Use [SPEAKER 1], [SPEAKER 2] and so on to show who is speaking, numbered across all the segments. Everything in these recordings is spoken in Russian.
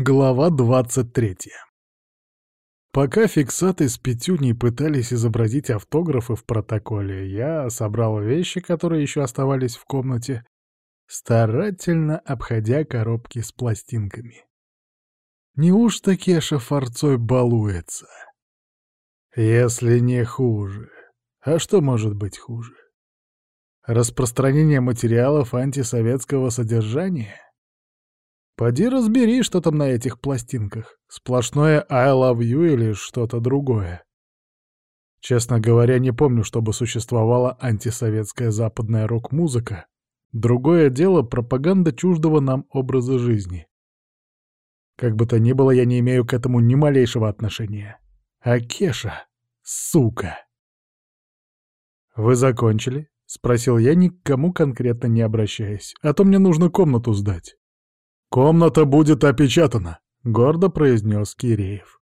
[SPEAKER 1] Глава 23 Пока фиксаты с Петюней пытались изобразить автографы в протоколе, я собрал вещи, которые еще оставались в комнате, старательно обходя коробки с пластинками. Неужто Кеша форцой балуется? Если не хуже. А что может быть хуже? Распространение материалов антисоветского содержания? Поди разбери, что там на этих пластинках. Сплошное «I love you» или что-то другое. Честно говоря, не помню, чтобы существовала антисоветская западная рок-музыка. Другое дело — пропаганда чуждого нам образа жизни. Как бы то ни было, я не имею к этому ни малейшего отношения. А Кеша — сука. «Вы закончили?» — спросил я, никому конкретно не обращаясь. «А то мне нужно комнату сдать». «Комната будет опечатана», — гордо произнес Киреев.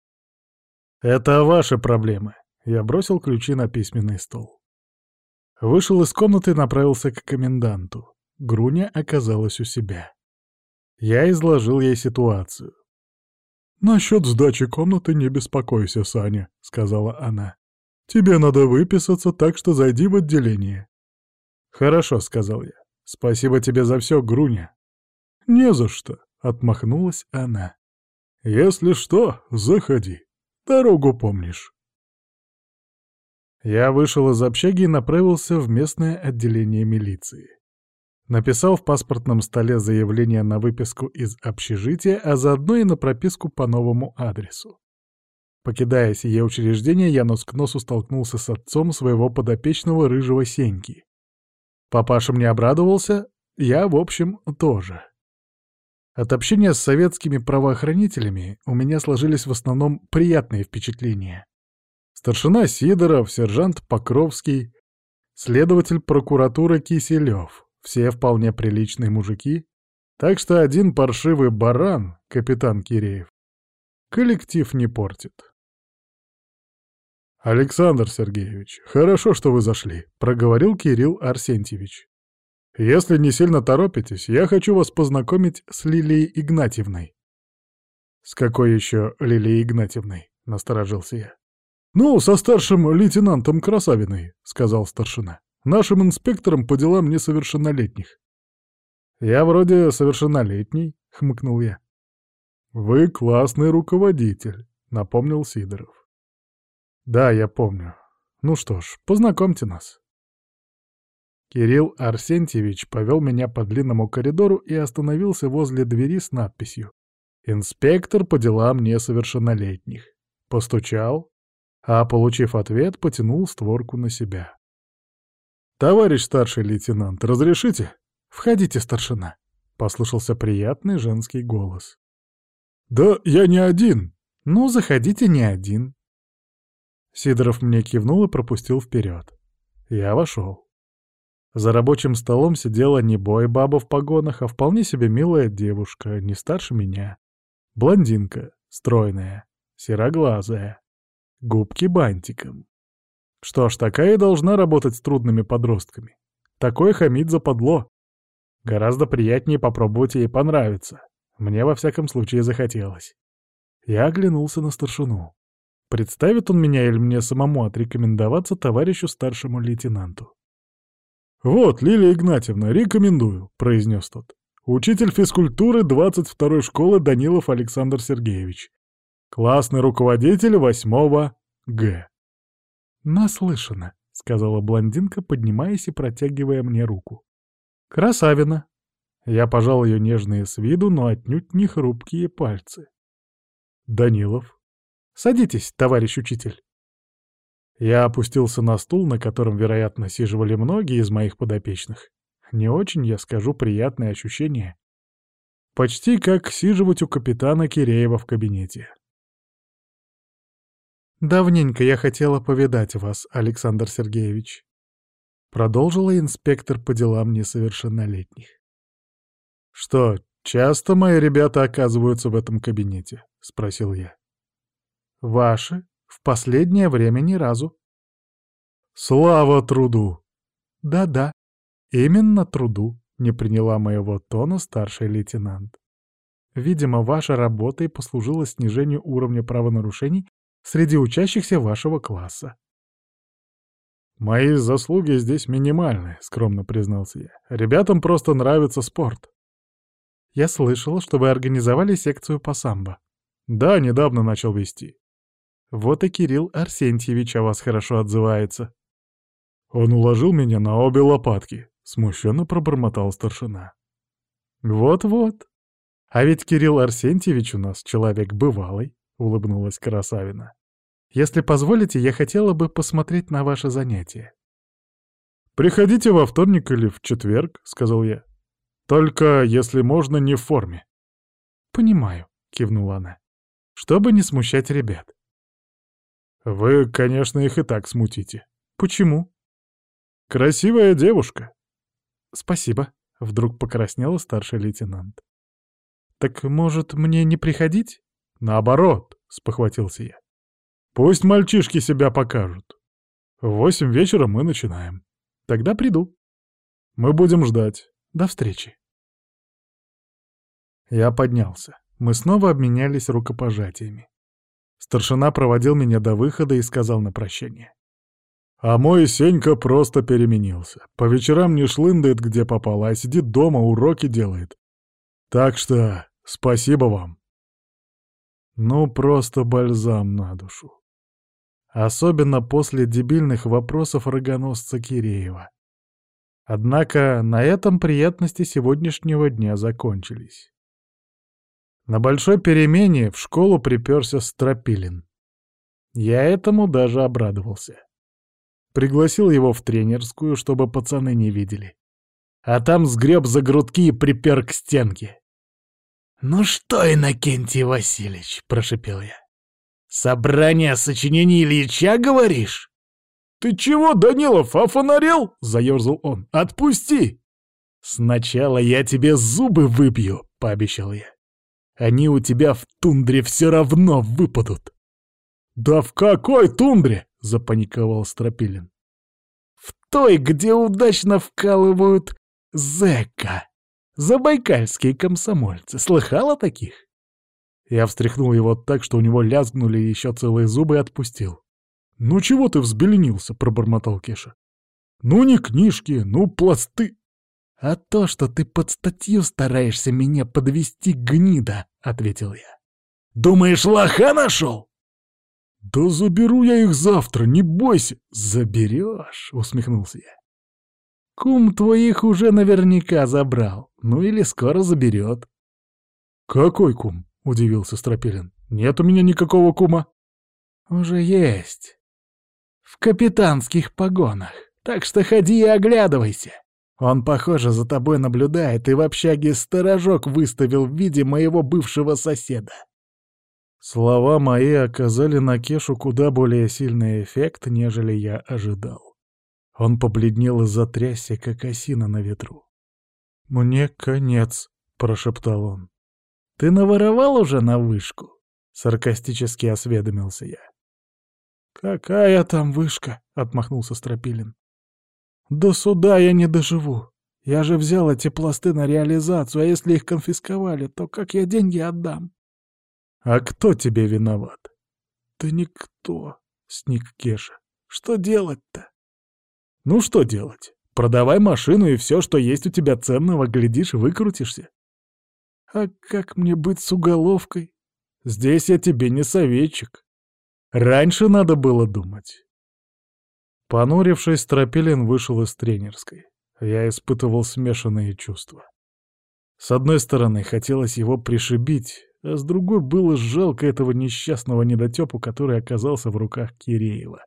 [SPEAKER 1] «Это ваши проблемы». Я бросил ключи на письменный стол. Вышел из комнаты и направился к коменданту. Груня оказалась у себя. Я изложил ей ситуацию. «Насчет сдачи комнаты не беспокойся, Саня», — сказала она. «Тебе надо выписаться, так что зайди в отделение». «Хорошо», — сказал я. «Спасибо тебе за все, Груня». «Не за что», — отмахнулась она. «Если что, заходи. Дорогу помнишь». Я вышел из общаги и направился в местное отделение милиции. Написал в паспортном столе заявление на выписку из общежития, а заодно и на прописку по новому адресу. Покидая сие учреждение, я нос к носу столкнулся с отцом своего подопечного рыжего Сеньки. Папаша мне обрадовался, я, в общем, тоже. От общения с советскими правоохранителями у меня сложились в основном приятные впечатления. Старшина Сидоров, сержант Покровский, следователь прокуратуры Киселев — все вполне приличные мужики, так что один паршивый баран, капитан Киреев, коллектив не портит. «Александр Сергеевич, хорошо, что вы зашли», — проговорил Кирилл Арсентьевич. Если не сильно торопитесь, я хочу вас познакомить с Лилией Игнатьевной». «С какой еще Лилией Игнатьевной?» — насторожился я. «Ну, со старшим лейтенантом Красавиной», — сказал старшина. «Нашим инспектором по делам несовершеннолетних». «Я вроде совершеннолетний», — хмыкнул я. «Вы классный руководитель», — напомнил Сидоров. «Да, я помню. Ну что ж, познакомьте нас». Кирилл Арсентьевич повел меня по длинному коридору и остановился возле двери с надписью «Инспектор по делам несовершеннолетних». Постучал, а, получив ответ, потянул створку на себя. «Товарищ старший лейтенант, разрешите?» «Входите, старшина», — послышался приятный женский голос. «Да я не один». «Ну, заходите не один». Сидоров мне кивнул и пропустил вперед. Я вошел. За рабочим столом сидела не бой-баба в погонах, а вполне себе милая девушка, не старше меня. Блондинка, стройная, сероглазая, губки бантиком. Что ж, такая и должна работать с трудными подростками. Такое хамить западло. Гораздо приятнее попробовать ей понравиться. Мне во всяком случае захотелось. Я оглянулся на старшину. Представит он меня или мне самому отрекомендоваться товарищу старшему лейтенанту? «Вот, Лилия Игнатьевна, рекомендую», — произнес тот. «Учитель физкультуры 22-й школы Данилов Александр Сергеевич. Классный руководитель 8 Г». «Наслышана», — сказала блондинка, поднимаясь и протягивая мне руку. «Красавина». Я пожал ее нежные с виду, но отнюдь не хрупкие пальцы. «Данилов». «Садитесь, товарищ учитель». Я опустился на стул, на котором, вероятно, сиживали многие из моих подопечных. Не очень, я скажу, приятное ощущение. Почти как сиживать у капитана Киреева в кабинете. «Давненько я хотела повидать вас, Александр Сергеевич», — продолжила инспектор по делам несовершеннолетних. «Что, часто мои ребята оказываются в этом кабинете?» — спросил я. «Ваши?» В последнее время ни разу. Слава труду! Да-да, именно труду, не приняла моего тона старший лейтенант. Видимо, ваша работа и послужила снижению уровня правонарушений среди учащихся вашего класса. «Мои заслуги здесь минимальны», — скромно признался я. «Ребятам просто нравится спорт». «Я слышал, что вы организовали секцию по самбо». «Да, недавно начал вести». «Вот и Кирилл Арсентьевич о вас хорошо отзывается». «Он уложил меня на обе лопатки», — смущенно пробормотал старшина. «Вот-вот. А ведь Кирилл Арсентьевич у нас человек бывалый», — улыбнулась Красавина. Если позволите, я хотела бы посмотреть на ваше занятие. «Приходите во вторник или в четверг», — сказал я. «Только, если можно, не в форме». «Понимаю», — кивнула она. «Чтобы не смущать ребят». «Вы, конечно, их и так смутите». «Почему?» «Красивая девушка». «Спасибо», — вдруг покраснела старший лейтенант. «Так, может, мне не приходить?» «Наоборот», — спохватился я. Пусть мальчишки себя покажут. В восемь вечера мы начинаем. Тогда приду. Мы будем ждать. До встречи. Я поднялся. Мы снова обменялись рукопожатиями. Старшина проводил меня до выхода и сказал на прощание. А мой Сенька просто переменился. По вечерам не шлындает, где попало, а сидит дома, уроки делает. Так что спасибо вам. Ну, просто бальзам на душу. Особенно после дебильных вопросов рогоносца Киреева. Однако на этом приятности сегодняшнего дня закончились. На большой перемене в школу приперся Стропилин. Я этому даже обрадовался. Пригласил его в тренерскую, чтобы пацаны не видели. А там сгреб за грудки и припер к стенке. «Ну что, Иннокентий Васильевич?» — прошипел я. «Собрание сочинений Ильича, говоришь?» «Ты чего, Данилов, офонарел?» — заерзал он. «Отпусти!» «Сначала я тебе зубы выбью», — пообещал я. «Они у тебя в тундре все равно выпадут». «Да в какой тундре?» — запаниковал Стропилин. «В той, где удачно вкалывают зэка. Забайкальские комсомольцы. Слыхала таких?» Я встряхнул его так, что у него лязгнули еще целые зубы и отпустил. «Ну чего ты взбеленился?» — пробормотал Кеша. «Ну не книжки, ну пласты!» «А то, что ты под статью стараешься меня подвести, гнида!» — ответил я. «Думаешь, лоха нашел?» «Да заберу я их завтра, не бойся!» «Заберешь!» — усмехнулся я. «Кум твоих уже наверняка забрал, ну или скоро заберет». «Какой кум?» — удивился Стропилин. «Нет у меня никакого кума». «Уже есть. В капитанских погонах. Так что ходи и оглядывайся. Он, похоже, за тобой наблюдает и в общаге сторожок выставил в виде моего бывшего соседа». Слова мои оказали на Кешу куда более сильный эффект, нежели я ожидал. Он побледнел и затрясся, как осина на ветру. «Мне конец», — прошептал он. «Ты наворовал уже на вышку?» — саркастически осведомился я. «Какая там вышка?» — отмахнулся Стропилин. «До суда я не доживу. Я же взял эти пласты на реализацию, а если их конфисковали, то как я деньги отдам?» «А кто тебе виноват?» «Да никто», — сник Кеша. «Что делать-то?» «Ну что делать? Продавай машину и все, что есть у тебя ценного, глядишь, выкрутишься. А как мне быть с уголовкой? Здесь я тебе не советчик. Раньше надо было думать. Понурившись, Тропилин вышел из тренерской. Я испытывал смешанные чувства. С одной стороны, хотелось его пришибить, а с другой было жалко этого несчастного недотепу, который оказался в руках Киреева.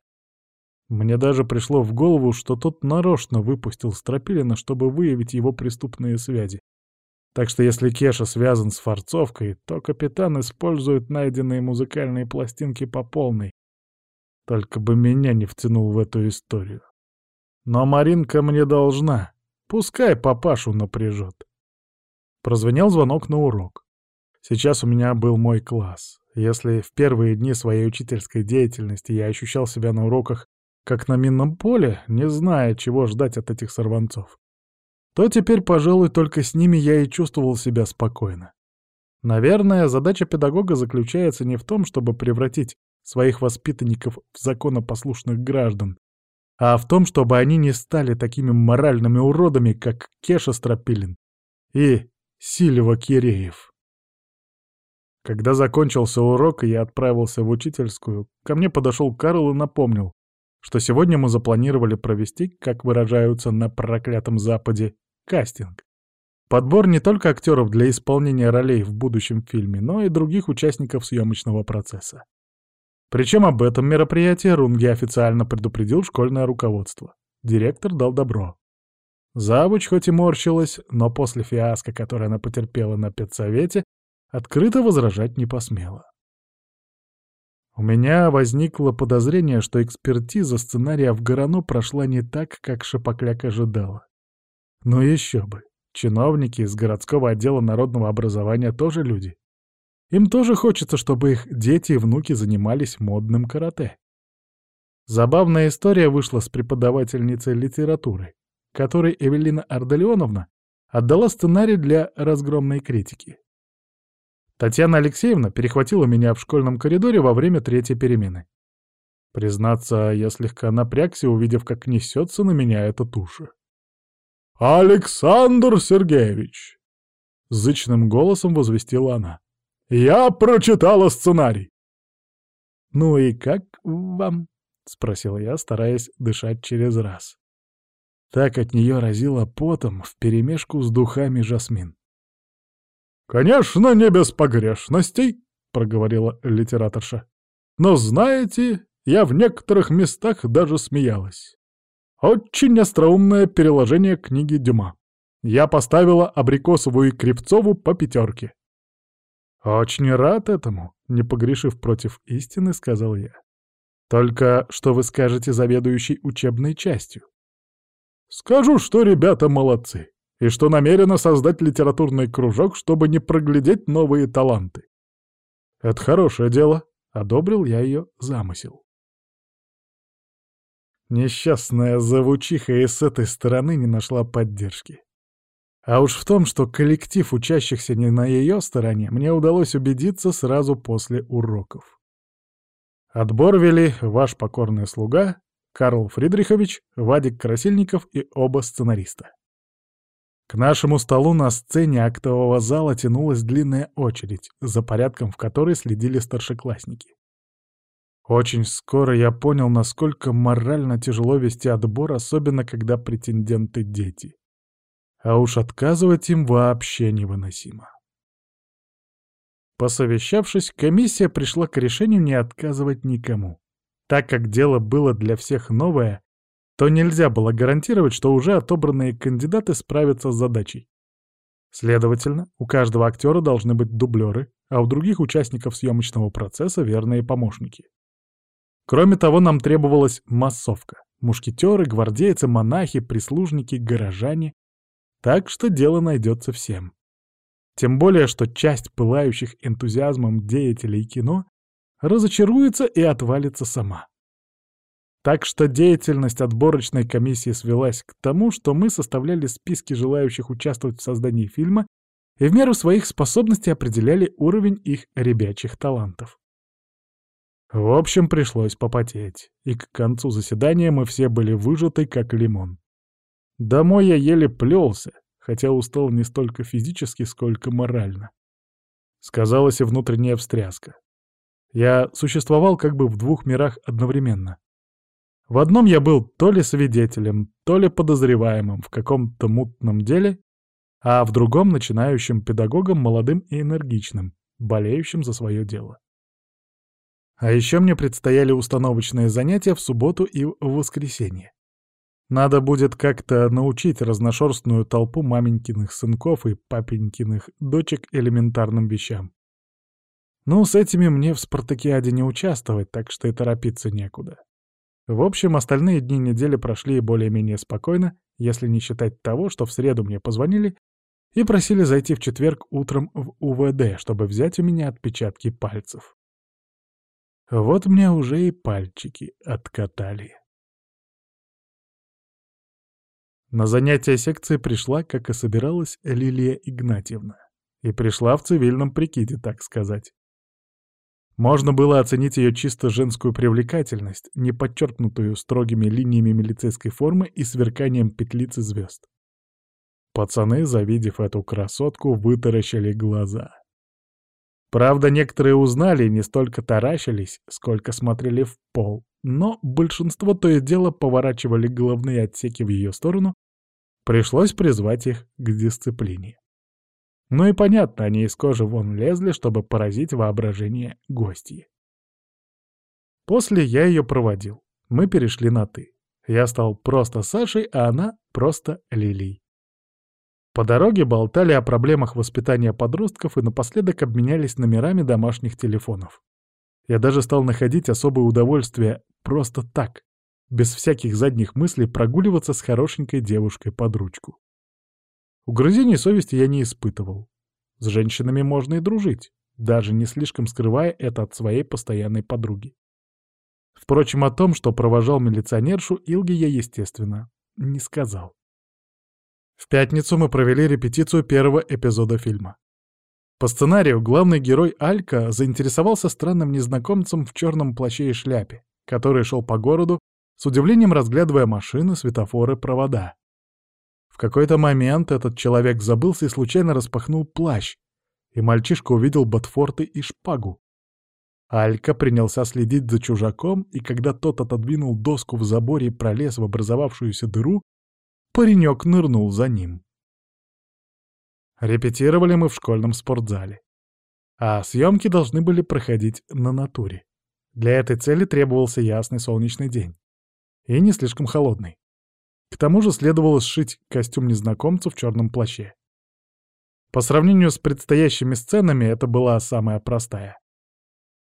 [SPEAKER 1] Мне даже пришло в голову, что тот нарочно выпустил Стропилина, чтобы выявить его преступные связи. Так что если Кеша связан с форцовкой, то капитан использует найденные музыкальные пластинки по полной. Только бы меня не втянул в эту историю. Но Маринка мне должна. Пускай папашу напряжет. Прозвенел звонок на урок. Сейчас у меня был мой класс. Если в первые дни своей учительской деятельности я ощущал себя на уроках как на минном поле, не зная, чего ждать от этих сорванцов, то теперь, пожалуй, только с ними я и чувствовал себя спокойно. Наверное, задача педагога заключается не в том, чтобы превратить своих воспитанников в законопослушных граждан, а в том, чтобы они не стали такими моральными уродами, как Кеша Стропилин и Сильва Киреев. Когда закончился урок, и я отправился в учительскую, ко мне подошел Карл и напомнил, что сегодня мы запланировали провести, как выражаются на проклятом Западе, кастинг. Подбор не только актеров для исполнения ролей в будущем фильме, но и других участников съемочного процесса. Причем об этом мероприятии Рунги официально предупредил школьное руководство. Директор дал добро. Завуч хоть и морщилась, но после фиаско, которое она потерпела на педсовете, открыто возражать не посмела. У меня возникло подозрение, что экспертиза сценария в Горану прошла не так, как Шапокляк ожидала. Но еще бы. Чиновники из городского отдела народного образования тоже люди. Им тоже хочется, чтобы их дети и внуки занимались модным карате. Забавная история вышла с преподавательницей литературы, которой Эвелина Арделеоновна отдала сценарий для разгромной критики. Татьяна Алексеевна перехватила меня в школьном коридоре во время третьей перемены. Признаться, я слегка напрягся, увидев, как несется на меня эта туша. «Александр Сергеевич!» — зычным голосом возвестила она. «Я прочитала сценарий!» «Ну и как вам?» — спросил я, стараясь дышать через раз. Так от нее разило потом вперемешку с духами жасмин. «Конечно, не без погрешностей», — проговорила литераторша. «Но знаете, я в некоторых местах даже смеялась. Очень остроумное переложение книги Дюма. Я поставила Абрикосову и Кривцову по пятерке». «Очень рад этому», — не погрешив против истины, сказал я. «Только что вы скажете заведующей учебной частью?» «Скажу, что ребята молодцы и что намерена создать литературный кружок, чтобы не проглядеть новые таланты. Это хорошее дело, одобрил я ее замысел. Несчастная завучиха и с этой стороны не нашла поддержки. А уж в том, что коллектив учащихся не на ее стороне, мне удалось убедиться сразу после уроков. Отбор вели ваш покорный слуга, Карл Фридрихович, Вадик Красильников и оба сценариста. К нашему столу на сцене актового зала тянулась длинная очередь, за порядком в которой следили старшеклассники. Очень скоро я понял, насколько морально тяжело вести отбор, особенно когда претенденты — дети. А уж отказывать им вообще невыносимо. Посовещавшись, комиссия пришла к решению не отказывать никому. Так как дело было для всех новое, то нельзя было гарантировать, что уже отобранные кандидаты справятся с задачей. Следовательно, у каждого актера должны быть дублеры, а у других участников съемочного процесса верные помощники. Кроме того, нам требовалась массовка. Мушкетеры, гвардейцы, монахи, прислужники, горожане. Так что дело найдется всем. Тем более, что часть пылающих энтузиазмом деятелей кино разочаруется и отвалится сама. Так что деятельность отборочной комиссии свелась к тому, что мы составляли списки желающих участвовать в создании фильма и в меру своих способностей определяли уровень их ребячих талантов. В общем, пришлось попотеть, и к концу заседания мы все были выжаты, как лимон. Домой я еле плелся, хотя устал не столько физически, сколько морально. Сказалась и внутренняя встряска. Я существовал как бы в двух мирах одновременно. В одном я был то ли свидетелем, то ли подозреваемым в каком-то мутном деле, а в другом — начинающим педагогом, молодым и энергичным, болеющим за свое дело. А еще мне предстояли установочные занятия в субботу и в воскресенье. Надо будет как-то научить разношерстную толпу маменькиных сынков и папенькиных дочек элементарным вещам. Ну, с этими мне в спартакиаде не участвовать, так что и торопиться некуда. В общем, остальные дни недели прошли более-менее спокойно, если не считать того, что в среду мне позвонили и просили зайти в четверг утром в УВД, чтобы взять у меня отпечатки пальцев. Вот мне уже и пальчики откатали. На занятие секции пришла, как и собиралась, Лилия Игнатьевна. И пришла в цивильном прикиде, так сказать. Можно было оценить ее чисто женскую привлекательность, не подчеркнутую строгими линиями милицейской формы и сверканием петлиц и звезд. Пацаны, завидев эту красотку, вытаращили глаза. Правда, некоторые узнали и не столько таращились, сколько смотрели в пол, но большинство то и дело поворачивали головные отсеки в ее сторону, пришлось призвать их к дисциплине. Ну и понятно, они из кожи вон лезли, чтобы поразить воображение гостей. После я ее проводил. Мы перешли на «ты». Я стал просто Сашей, а она просто Лилией. По дороге болтали о проблемах воспитания подростков и напоследок обменялись номерами домашних телефонов. Я даже стал находить особое удовольствие просто так, без всяких задних мыслей прогуливаться с хорошенькой девушкой под ручку. Угрызений совести я не испытывал. С женщинами можно и дружить, даже не слишком скрывая это от своей постоянной подруги. Впрочем, о том, что провожал милиционершу, Илге я, естественно, не сказал. В пятницу мы провели репетицию первого эпизода фильма. По сценарию главный герой Алька заинтересовался странным незнакомцем в черном плаще и шляпе, который шел по городу, с удивлением разглядывая машины, светофоры, провода какой-то момент этот человек забылся и случайно распахнул плащ, и мальчишка увидел ботфорты и шпагу. Алька принялся следить за чужаком, и когда тот отодвинул доску в заборе и пролез в образовавшуюся дыру, паренек нырнул за ним. Репетировали мы в школьном спортзале. А съемки должны были проходить на натуре. Для этой цели требовался ясный солнечный день. И не слишком холодный. К тому же следовало сшить костюм незнакомца в черном плаще. По сравнению с предстоящими сценами это была самая простая.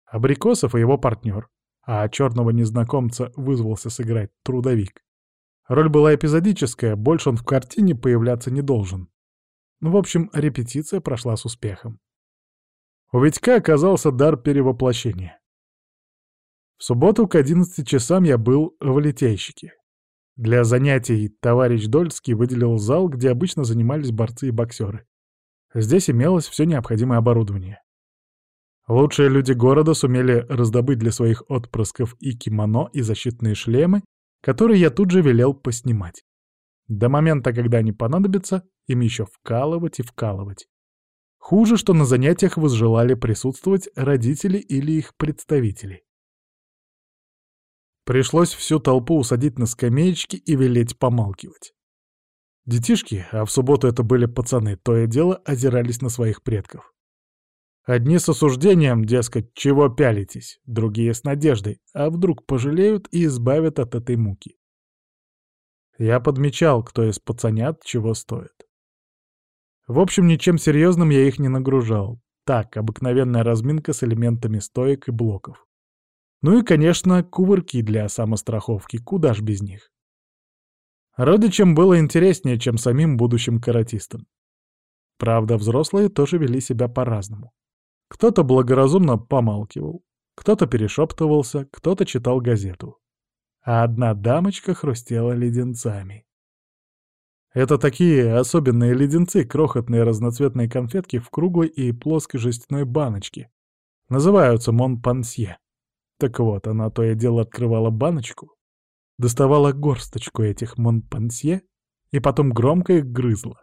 [SPEAKER 1] Абрикосов и его партнер, а черного незнакомца вызвался сыграть трудовик. Роль была эпизодическая, больше он в картине появляться не должен. Ну, в общем, репетиция прошла с успехом. У Витька оказался дар перевоплощения. В субботу к 11 часам я был в литейщике. Для занятий товарищ Дольский выделил зал, где обычно занимались борцы и боксеры. Здесь имелось все необходимое оборудование. Лучшие люди города сумели раздобыть для своих отпрысков и кимоно, и защитные шлемы, которые я тут же велел поснимать. До момента, когда они понадобятся, им еще вкалывать и вкалывать. Хуже, что на занятиях возжелали присутствовать родители или их представители. Пришлось всю толпу усадить на скамеечки и велеть помалкивать. Детишки, а в субботу это были пацаны, то и дело озирались на своих предков. Одни с осуждением, дескать, чего пялитесь, другие с надеждой, а вдруг пожалеют и избавят от этой муки. Я подмечал, кто из пацанят чего стоит. В общем, ничем серьезным я их не нагружал. Так, обыкновенная разминка с элементами стоек и блоков. Ну и, конечно, кувырки для самостраховки, куда ж без них. Родичам было интереснее, чем самим будущим каратистам. Правда, взрослые тоже вели себя по-разному. Кто-то благоразумно помалкивал, кто-то перешептывался, кто-то читал газету. А одна дамочка хрустела леденцами. Это такие особенные леденцы, крохотные разноцветные конфетки в круглой и плоской жестяной баночке. Называются монпансье. Так вот, она то и дело открывала баночку, доставала горсточку этих монпансье и потом громко их грызла.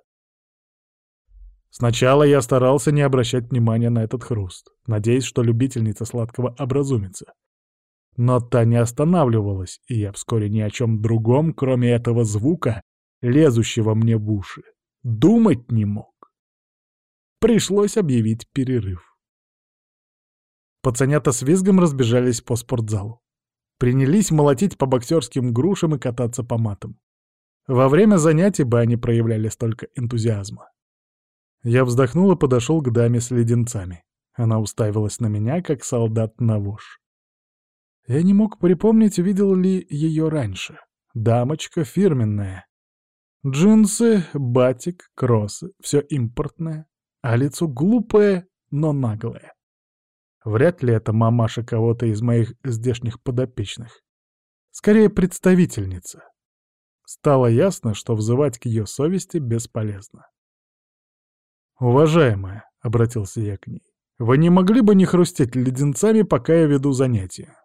[SPEAKER 1] Сначала я старался не обращать внимания на этот хруст, надеясь, что любительница сладкого образумится. Но та не останавливалась, и я вскоре ни о чем другом, кроме этого звука, лезущего мне в уши, думать не мог. Пришлось объявить перерыв. Пацанята с визгом разбежались по спортзалу. Принялись молотить по боксерским грушам и кататься по матам. Во время занятий бы они проявляли столько энтузиазма. Я вздохнул и подошел к даме с леденцами. Она уставилась на меня, как солдат на вож. Я не мог припомнить, видел ли ее раньше. Дамочка фирменная. Джинсы, батик, кроссы — все импортное, а лицо глупое, но наглое. Вряд ли это мамаша кого-то из моих здешних подопечных. Скорее, представительница. Стало ясно, что взывать к ее совести бесполезно. «Уважаемая», — обратился я к ней. «Вы не могли бы не хрустеть леденцами, пока я веду занятия?»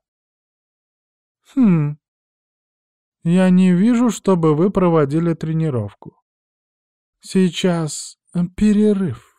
[SPEAKER 2] «Хм... Я не вижу, чтобы вы проводили тренировку. Сейчас перерыв».